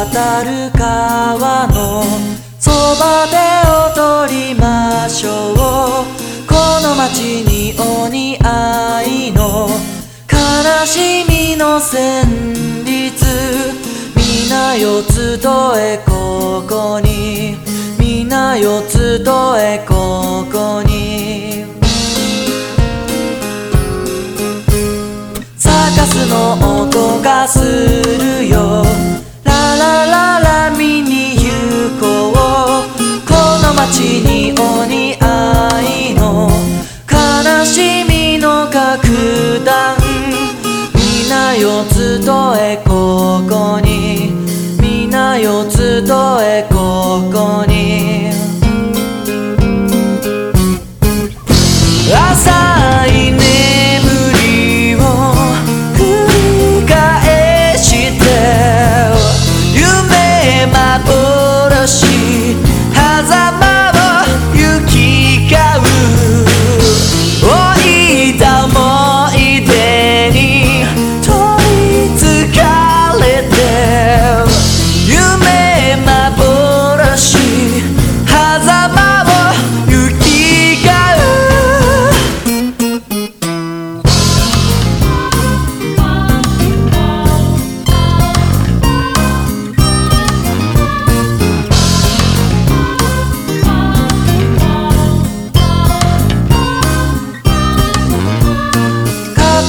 渡る川のそばで踊りましょう。この街にお似合いの悲しみの旋律。皆よ集えここに。皆よ集えここに。サカスの音がするよ。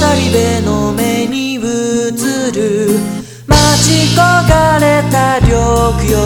語り部の目に映る。待ち焦がれた緑よ